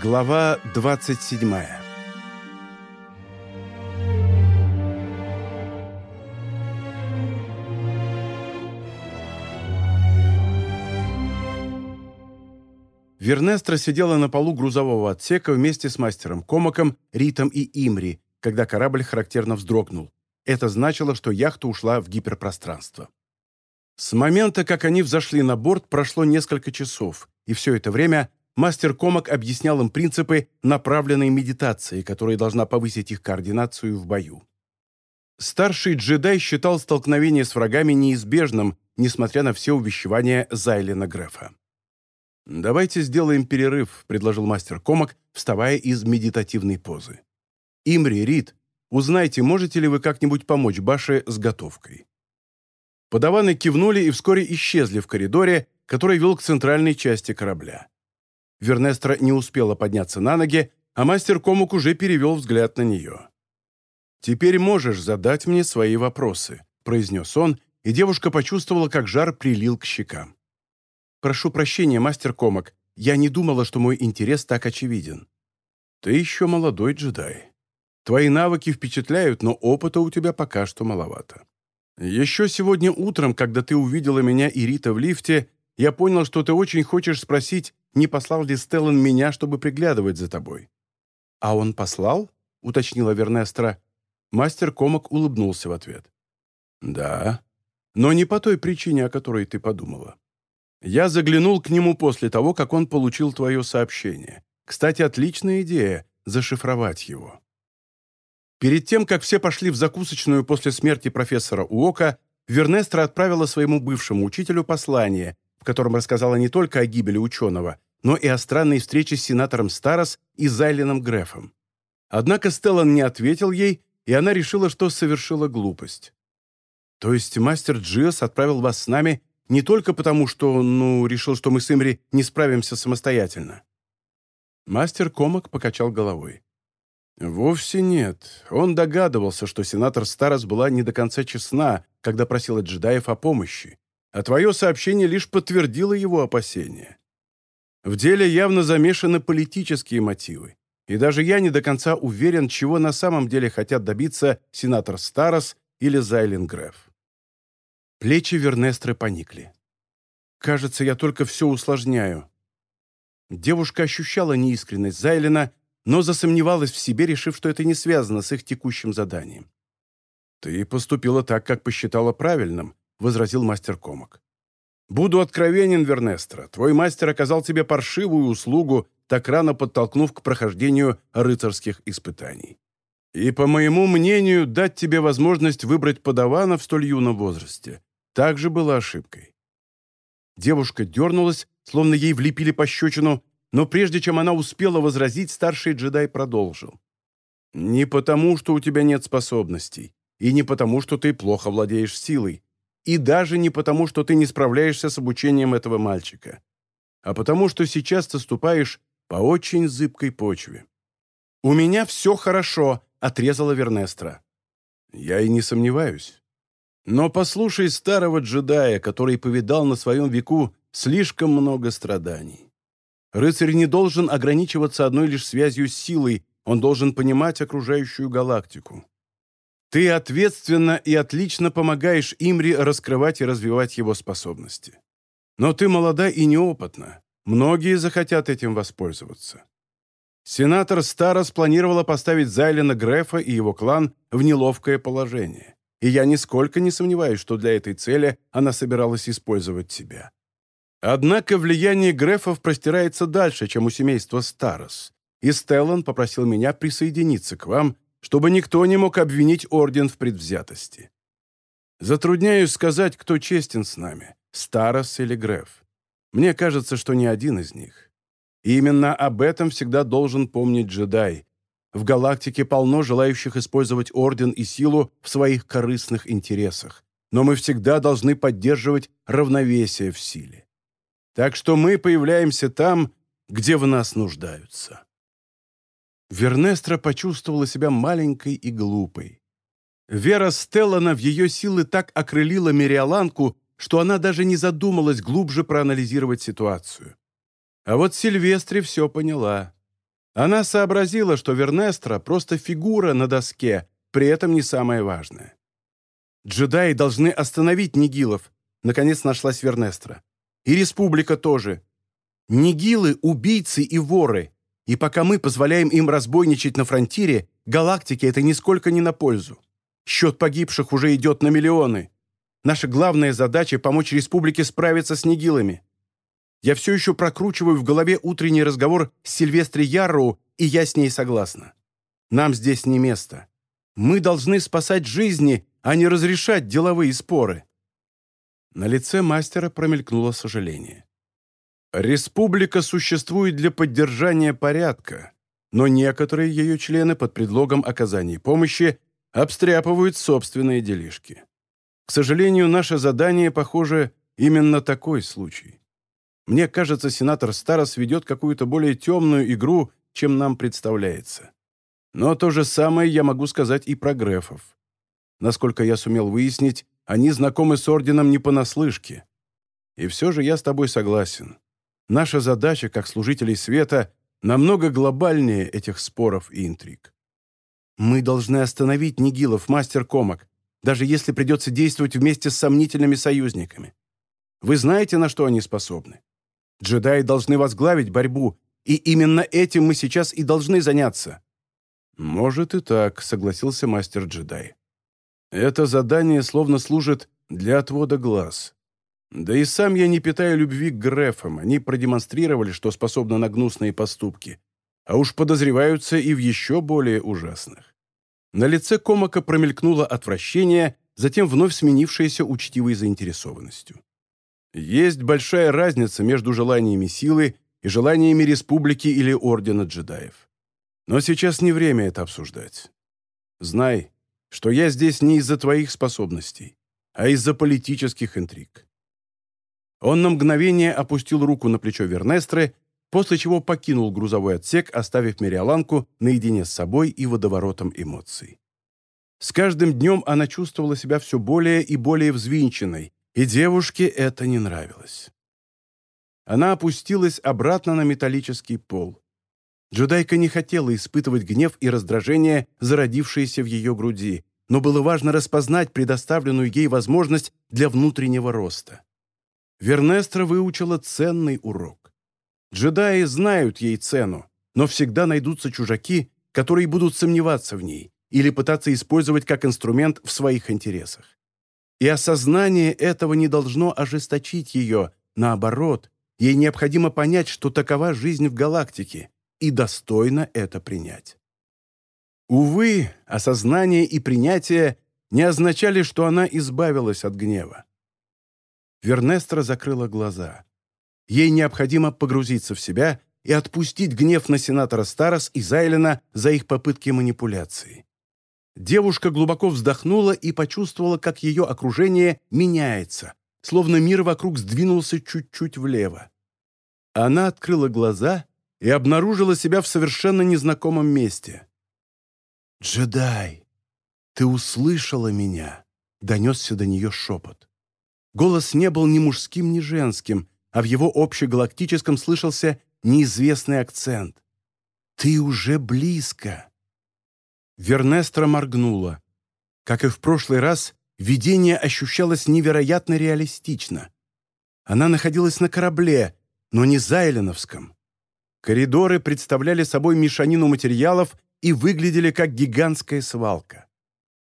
Глава 27 Вернестра сидела на полу грузового отсека вместе с мастером Комаком, Ритом и Имри, когда корабль характерно вздрогнул. Это значило, что яхта ушла в гиперпространство. С момента, как они взошли на борт, прошло несколько часов, и все это время мастер Комок объяснял им принципы направленной медитации, которая должна повысить их координацию в бою. Старший джедай считал столкновение с врагами неизбежным, несмотря на все увещевания Зайлена Грефа. «Давайте сделаем перерыв», — предложил мастер Комок, вставая из медитативной позы. «Имри, Рид, узнайте, можете ли вы как-нибудь помочь Баше с готовкой?» Подаваны кивнули и вскоре исчезли в коридоре, который вел к центральной части корабля. Вернестра не успела подняться на ноги, а мастер Комок уже перевел взгляд на нее. «Теперь можешь задать мне свои вопросы», — произнес он, и девушка почувствовала, как жар прилил к щекам. «Прошу прощения, мастер Комок, я не думала, что мой интерес так очевиден». «Ты еще молодой джедай. Твои навыки впечатляют, но опыта у тебя пока что маловато. Еще сегодня утром, когда ты увидела меня и Рита в лифте, я понял, что ты очень хочешь спросить, не послал ли Стеллан меня, чтобы приглядывать за тобой». «А он послал?» — уточнила Вернестра. Мастер Комок улыбнулся в ответ. «Да, но не по той причине, о которой ты подумала. Я заглянул к нему после того, как он получил твое сообщение. Кстати, отличная идея — зашифровать его». Перед тем, как все пошли в закусочную после смерти профессора Уока, Вернестра отправила своему бывшему учителю послание, в котором рассказала не только о гибели ученого, но и о странной встрече с сенатором Старос и Зайленом Грефом. Однако Стеллан не ответил ей, и она решила, что совершила глупость. То есть мастер Джиос отправил вас с нами не только потому, что, ну, решил, что мы с Имри не справимся самостоятельно. Мастер Комок покачал головой. Вовсе нет. Он догадывался, что сенатор Старос была не до конца честна, когда просила джедаев о помощи, а твое сообщение лишь подтвердило его опасения. В деле явно замешаны политические мотивы, и даже я не до конца уверен, чего на самом деле хотят добиться сенатор Старос или Зайлен Греф. Плечи Вернестры поникли. «Кажется, я только все усложняю». Девушка ощущала неискренность Зайлена но засомневалась в себе, решив, что это не связано с их текущим заданием. «Ты поступила так, как посчитала правильным», — возразил мастер Комок. «Буду откровенен, Вернестра. Твой мастер оказал тебе паршивую услугу, так рано подтолкнув к прохождению рыцарских испытаний. И, по моему мнению, дать тебе возможность выбрать подавана в столь юном возрасте также было ошибкой». Девушка дернулась, словно ей влепили пощечину, но прежде чем она успела возразить, старший джедай продолжил. «Не потому, что у тебя нет способностей, и не потому, что ты плохо владеешь силой, и даже не потому, что ты не справляешься с обучением этого мальчика, а потому, что сейчас ты ступаешь по очень зыбкой почве». «У меня все хорошо», — отрезала Вернестра. «Я и не сомневаюсь. Но послушай старого джедая, который повидал на своем веку слишком много страданий. Рыцарь не должен ограничиваться одной лишь связью с силой, он должен понимать окружающую галактику. Ты ответственно и отлично помогаешь Имри раскрывать и развивать его способности. Но ты молода и неопытна. Многие захотят этим воспользоваться. Сенатор Старос планировала поставить Зайлена Грефа и его клан в неловкое положение. И я нисколько не сомневаюсь, что для этой цели она собиралась использовать тебя. Однако влияние Грефов простирается дальше, чем у семейства Старос, и Стеллан попросил меня присоединиться к вам, чтобы никто не мог обвинить Орден в предвзятости. Затрудняюсь сказать, кто честен с нами, Старос или Греф. Мне кажется, что ни один из них. И именно об этом всегда должен помнить джедай. В галактике полно желающих использовать Орден и силу в своих корыстных интересах, но мы всегда должны поддерживать равновесие в силе. Так что мы появляемся там, где в нас нуждаются. Вернестра почувствовала себя маленькой и глупой. Вера Стеллана в ее силы так окрылила Мириоланку, что она даже не задумалась глубже проанализировать ситуацию. А вот Сильвестре все поняла. Она сообразила, что Вернестра просто фигура на доске, при этом не самое важное. «Джедаи должны остановить Нигилов», — наконец нашлась Вернестра. «И Республика тоже. Нигилы — убийцы и воры, и пока мы позволяем им разбойничать на фронтире, галактике это нисколько не на пользу. Счет погибших уже идет на миллионы. Наша главная задача — помочь республике справиться с Нигилами. Я все еще прокручиваю в голове утренний разговор с Сильвестри Ярроу, и я с ней согласна. Нам здесь не место. Мы должны спасать жизни, а не разрешать деловые споры». На лице мастера промелькнуло сожаление. «Республика существует для поддержания порядка, но некоторые ее члены под предлогом оказания помощи обстряпывают собственные делишки. К сожалению, наше задание, похоже, именно такой случай. Мне кажется, сенатор Старос ведет какую-то более темную игру, чем нам представляется. Но то же самое я могу сказать и про Грефов. Насколько я сумел выяснить, они знакомы с Орденом не понаслышке. И все же я с тобой согласен. Наша задача, как служителей света, намного глобальнее этих споров и интриг. Мы должны остановить Нигилов, мастер Комок, даже если придется действовать вместе с сомнительными союзниками. Вы знаете, на что они способны? Джедаи должны возглавить борьбу, и именно этим мы сейчас и должны заняться». «Может и так», — согласился мастер-джедай. «Это задание словно служит для отвода глаз. Да и сам я не питаю любви к Грефам. Они продемонстрировали, что способны на гнусные поступки, а уж подозреваются и в еще более ужасных». На лице Комака промелькнуло отвращение, затем вновь сменившееся учтивой заинтересованностью. Есть большая разница между желаниями силы и желаниями республики или ордена джедаев. Но сейчас не время это обсуждать. Знай, что я здесь не из-за твоих способностей, а из-за политических интриг. Он на мгновение опустил руку на плечо Вернестры, после чего покинул грузовой отсек, оставив Мериоланку наедине с собой и водоворотом эмоций. С каждым днем она чувствовала себя все более и более взвинченной, и девушке это не нравилось. Она опустилась обратно на металлический пол. Джудайка не хотела испытывать гнев и раздражение, зародившиеся в ее груди, но было важно распознать предоставленную ей возможность для внутреннего роста. Вернестра выучила ценный урок. Джедаи знают ей цену, но всегда найдутся чужаки, которые будут сомневаться в ней или пытаться использовать как инструмент в своих интересах. И осознание этого не должно ожесточить ее, наоборот, ей необходимо понять, что такова жизнь в галактике, и достойно это принять. Увы, осознание и принятие не означали, что она избавилась от гнева. Вернестра закрыла глаза. Ей необходимо погрузиться в себя и отпустить гнев на сенатора Старос и Зайлена за их попытки манипуляции. Девушка глубоко вздохнула и почувствовала, как ее окружение меняется, словно мир вокруг сдвинулся чуть-чуть влево. Она открыла глаза и обнаружила себя в совершенно незнакомом месте. «Джедай, ты услышала меня?» — донесся до нее шепот. Голос не был ни мужским, ни женским, а в его общегалактическом слышался неизвестный акцент. «Ты уже близко!» Вернестра моргнула. Как и в прошлый раз, видение ощущалось невероятно реалистично. Она находилась на корабле, но не Зайленовском. Коридоры представляли собой мешанину материалов и выглядели как гигантская свалка.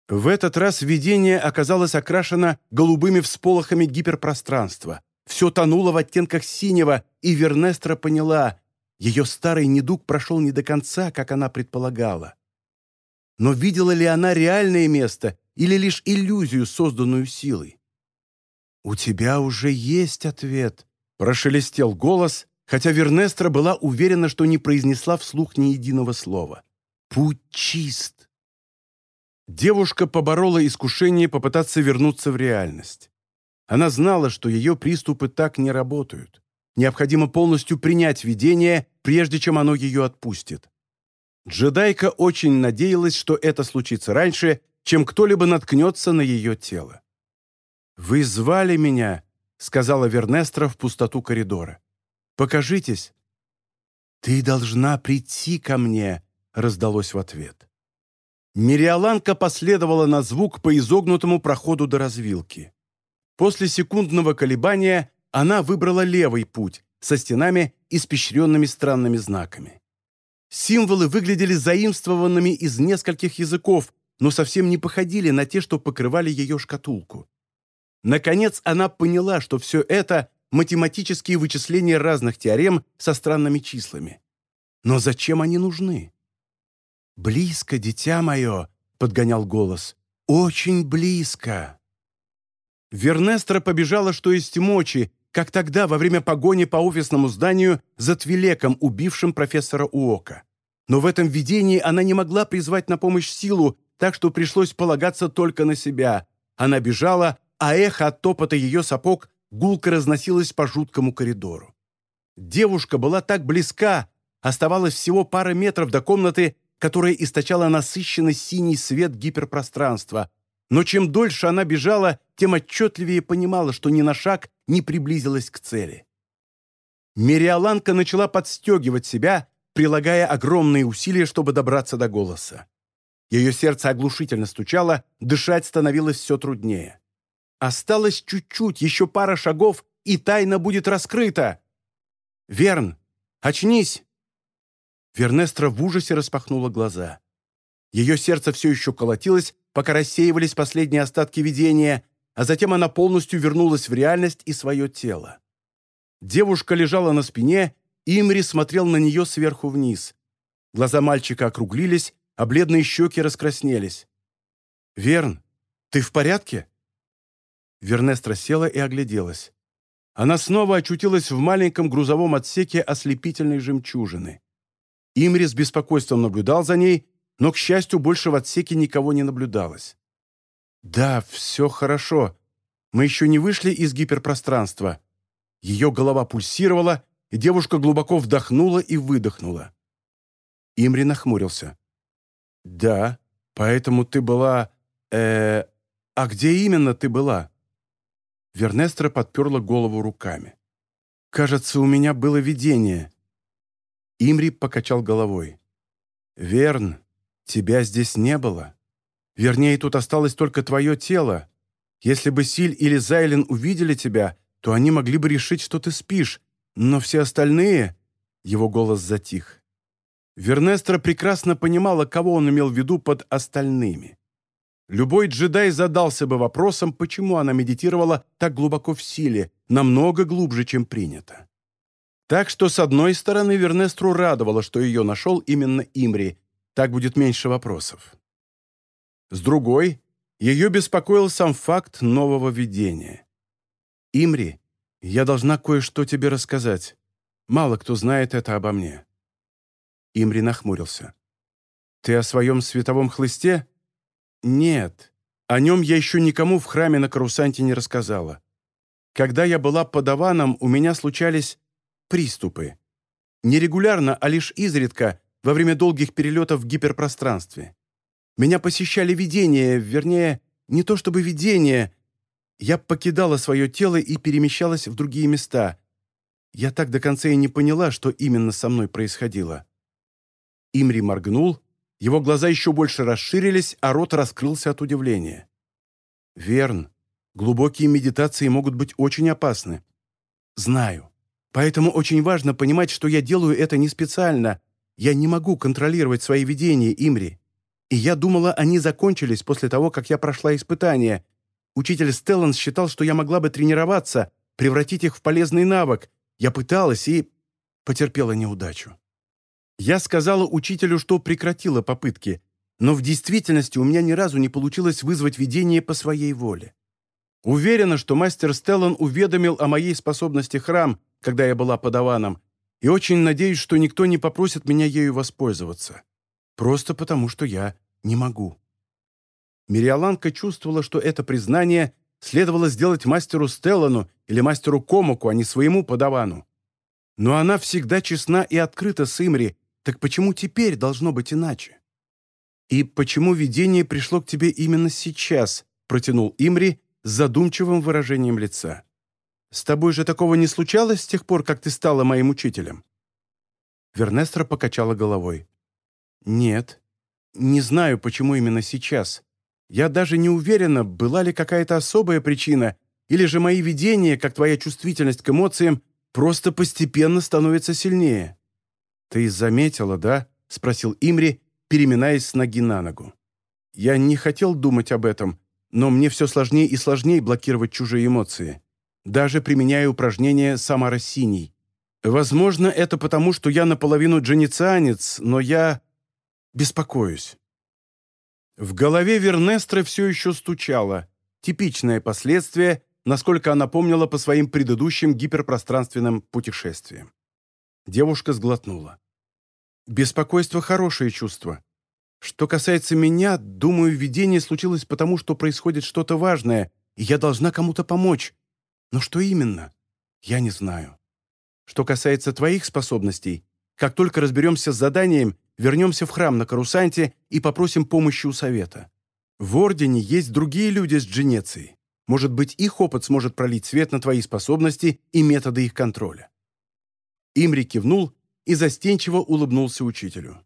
В этот раз видение оказалось окрашено голубыми всполохами гиперпространства. Все тонуло в оттенках синего, и Вернестра поняла, ее старый недуг прошел не до конца, как она предполагала. Но видела ли она реальное место или лишь иллюзию, созданную силой? «У тебя уже есть ответ», — прошелестел голос, хотя Вернестра была уверена, что не произнесла вслух ни единого слова. «Путь чист». Девушка поборола искушение попытаться вернуться в реальность. Она знала, что ее приступы так не работают. Необходимо полностью принять видение, прежде чем оно ее отпустит. Джедайка очень надеялась, что это случится раньше, чем кто-либо наткнется на ее тело. «Вы звали меня», — сказала Вернестра в пустоту коридора. «Покажитесь». «Ты должна прийти ко мне», — раздалось в ответ. Мириаланка последовала на звук по изогнутому проходу до развилки. После секундного колебания она выбрала левый путь со стенами, испещренными странными знаками. Символы выглядели заимствованными из нескольких языков, но совсем не походили на те, что покрывали ее шкатулку. Наконец она поняла, что все это – математические вычисления разных теорем со странными числами. Но зачем они нужны? «Близко, дитя мое», — подгонял голос, — «очень близко». Вернестра побежала, что есть мочи, как тогда, во время погони по офисному зданию за Твилеком, убившим профессора Уока. Но в этом видении она не могла призвать на помощь силу, так что пришлось полагаться только на себя. Она бежала, а эхо от топота ее сапог гулко разносилось по жуткому коридору. Девушка была так близка, оставалось всего пара метров до комнаты, которая источала насыщенный синий свет гиперпространства. Но чем дольше она бежала, тем отчетливее понимала, что ни на шаг не приблизилась к цели. Мериаланка начала подстегивать себя, прилагая огромные усилия, чтобы добраться до голоса. Ее сердце оглушительно стучало, дышать становилось все труднее. Осталось чуть-чуть, еще пара шагов, и тайна будет раскрыта. «Верн, очнись!» Вернестра в ужасе распахнула глаза. Ее сердце все еще колотилось, пока рассеивались последние остатки видения, а затем она полностью вернулась в реальность и свое тело. Девушка лежала на спине, и Имри смотрел на нее сверху вниз. Глаза мальчика округлились, а бледные щеки раскраснелись. «Верн, ты в порядке?» Вернестра села и огляделась. Она снова очутилась в маленьком грузовом отсеке ослепительной жемчужины. Имри с беспокойством наблюдал за ней, но, к счастью, больше в отсеке никого не наблюдалось. «Да, все хорошо. Мы еще не вышли из гиперпространства». Ее голова пульсировала, и девушка глубоко вдохнула и выдохнула. Имри нахмурился. «Да, поэтому ты была... э А где именно ты была?» Вернестра подперла голову руками. «Кажется, у меня было видение». Имри покачал головой. «Верн, тебя здесь не было. Вернее, тут осталось только твое тело. Если бы Силь или Зайлен увидели тебя, то они могли бы решить, что ты спишь, но все остальные...» Его голос затих. Вернестра прекрасно понимала, кого он имел в виду под «остальными». Любой джедай задался бы вопросом, почему она медитировала так глубоко в силе, намного глубже, чем принято. Так что, с одной стороны, Вернестру радовало, что ее нашел именно Имри, так будет меньше вопросов. С другой, ее беспокоил сам факт нового видения. «Имри, я должна кое-что тебе рассказать. Мало кто знает это обо мне». Имри нахмурился. «Ты о своем световом хлысте?» «Нет. О нем я еще никому в храме на Карусанте не рассказала. Когда я была подаваном, у меня случались приступы. Не регулярно, а лишь изредка, во время долгих перелетов в гиперпространстве. Меня посещали видения, вернее, не то чтобы видения. Я покидала свое тело и перемещалась в другие места. Я так до конца и не поняла, что именно со мной происходило. Имри моргнул, его глаза еще больше расширились, а рот раскрылся от удивления. «Верн, глубокие медитации могут быть очень опасны. Знаю. Поэтому очень важно понимать, что я делаю это не специально. Я не могу контролировать свои видения, Имри. И я думала, они закончились после того, как я прошла испытание. Учитель Стеллан считал, что я могла бы тренироваться, превратить их в полезный навык. Я пыталась и потерпела неудачу. Я сказала учителю, что прекратила попытки, но в действительности у меня ни разу не получилось вызвать видение по своей воле. Уверена, что мастер Стеллан уведомил о моей способности храм, когда я была подаваном, и очень надеюсь, что никто не попросит меня ею воспользоваться. Просто потому, что я не могу». Мириаланка чувствовала, что это признание следовало сделать мастеру Стеллану или мастеру Комоку, а не своему подавану. Но она всегда честна и открыта с Имри, так почему теперь должно быть иначе? «И почему видение пришло к тебе именно сейчас?» протянул Имри с задумчивым выражением лица. «С тобой же такого не случалось с тех пор, как ты стала моим учителем?» Вернестра покачала головой. «Нет. Не знаю, почему именно сейчас. Я даже не уверена, была ли какая-то особая причина, или же мои видения, как твоя чувствительность к эмоциям, просто постепенно становятся сильнее». «Ты заметила, да?» — спросил Имри, переминаясь с ноги на ногу. «Я не хотел думать об этом, но мне все сложнее и сложнее блокировать чужие эмоции, даже применяя упражнения саморассиний. Возможно, это потому, что я наполовину дженицианец, но я беспокоюсь». В голове Вернестры все еще стучало. Типичное последствие, насколько она помнила по своим предыдущим гиперпространственным путешествиям. Девушка сглотнула. «Беспокойство – хорошее чувство. Что касается меня, думаю, видение случилось потому, что происходит что-то важное, и я должна кому-то помочь. Но что именно? Я не знаю. Что касается твоих способностей, как только разберемся с заданием, вернемся в храм на Карусанте и попросим помощи у совета. В Ордене есть другие люди с Дженецией. Может быть, их опыт сможет пролить свет на твои способности и методы их контроля». Имри кивнул и застенчиво улыбнулся учителю.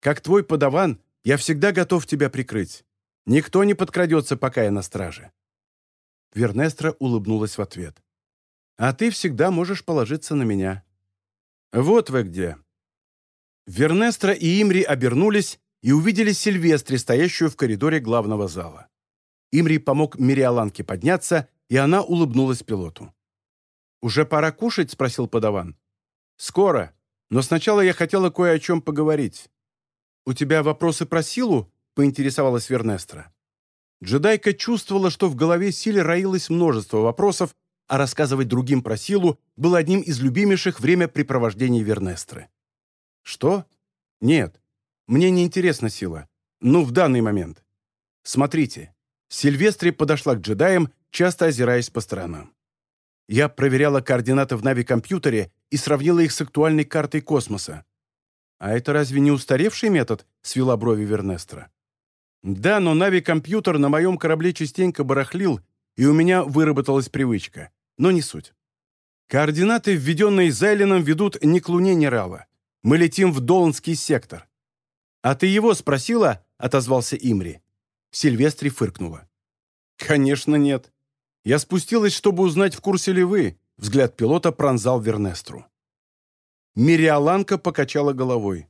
Как твой подаван, я всегда готов тебя прикрыть. Никто не подкрадется, пока я на страже». Вернестра улыбнулась в ответ. «А ты всегда можешь положиться на меня». «Вот вы где». Вернестра и Имри обернулись и увидели Сильвестри, стоящую в коридоре главного зала. Имри помог Мириаланке подняться, и она улыбнулась пилоту. «Уже пора кушать?» — спросил подаван. «Скоро, но сначала я хотела кое о чем поговорить». «У тебя вопросы про силу?» — поинтересовалась Вернестра. Джедайка чувствовала, что в голове Силе роилось множество вопросов, а рассказывать другим про силу было одним из любимейших времяпрепровождений Вернестры. «Что? Нет. Мне не интересна сила. Ну, в данный момент. Смотрите». Сильвестри подошла к джедаям, часто озираясь по сторонам. Я проверяла координаты в Нави-компьютере и сравнила их с актуальной картой космоса. «А это разве не устаревший метод?» — свела брови Вернестра. «Да, но Нави-компьютер на моем корабле частенько барахлил, и у меня выработалась привычка. Но не суть. Координаты, введенные Зайленом, ведут не к Луне Нерала. Мы летим в Доланский сектор». «А ты его спросила?» — отозвался Имри. Сильвестри фыркнула. «Конечно нет. Я спустилась, чтобы узнать, в курсе ли вы». Взгляд пилота пронзал Вернестру. Мириаланка покачала головой.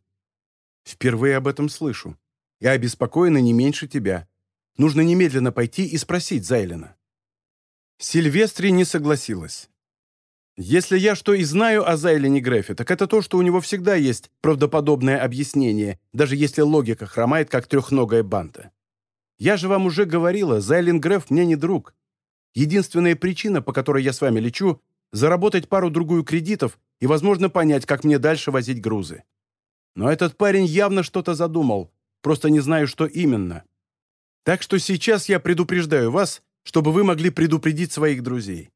«Впервые об этом слышу. Я обеспокоена не меньше тебя. Нужно немедленно пойти и спросить Зайлена». Сильвестри не согласилась. «Если я что и знаю о Зайлене Грефе, так это то, что у него всегда есть правдоподобное объяснение, даже если логика хромает, как трехногая банда. Я же вам уже говорила, Зайлен Греф мне не друг. Единственная причина, по которой я с вами лечу, заработать пару-другую кредитов и, возможно, понять, как мне дальше возить грузы. Но этот парень явно что-то задумал, просто не знаю, что именно. Так что сейчас я предупреждаю вас, чтобы вы могли предупредить своих друзей.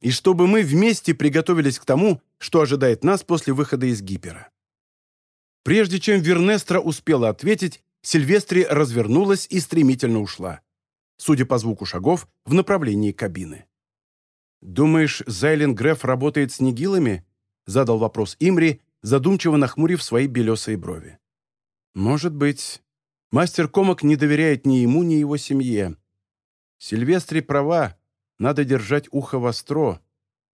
И чтобы мы вместе приготовились к тому, что ожидает нас после выхода из гипера. Прежде чем Вернестра успела ответить, Сильвестри развернулась и стремительно ушла. Судя по звуку шагов, в направлении кабины. «Думаешь, Зайлен Греф работает с нигилами?» — задал вопрос Имри, задумчиво нахмурив свои белесые брови. «Может быть. Мастер Комок не доверяет ни ему, ни его семье. Сильвестри права, надо держать ухо востро.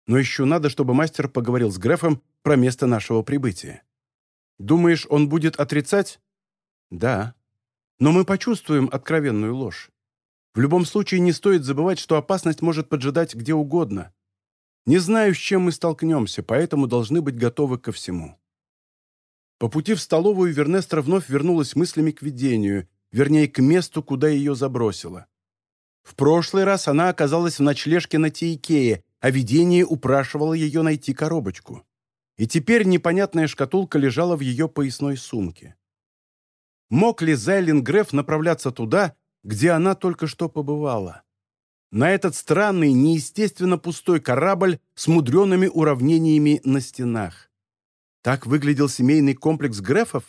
Но еще надо, чтобы мастер поговорил с Грефом про место нашего прибытия. Думаешь, он будет отрицать? Да. Но мы почувствуем откровенную ложь. В любом случае не стоит забывать, что опасность может поджидать где угодно. Не знаю, с чем мы столкнемся, поэтому должны быть готовы ко всему. По пути в столовую Вернестра вновь вернулась мыслями к видению, вернее, к месту, куда ее забросило. В прошлый раз она оказалась в ночлежке на Тейкее, а видение упрашивало ее найти коробочку. И теперь непонятная шкатулка лежала в ее поясной сумке. Мог ли Зайлин Греф направляться туда, где она только что побывала. На этот странный, неестественно пустой корабль с мудреными уравнениями на стенах. Так выглядел семейный комплекс Грефов?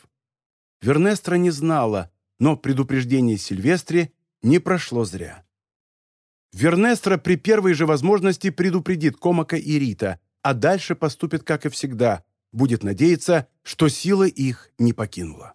Вернестра не знала, но предупреждение Сильвестре не прошло зря. Вернестра при первой же возможности предупредит Комака и Рита, а дальше поступит, как и всегда, будет надеяться, что сила их не покинула.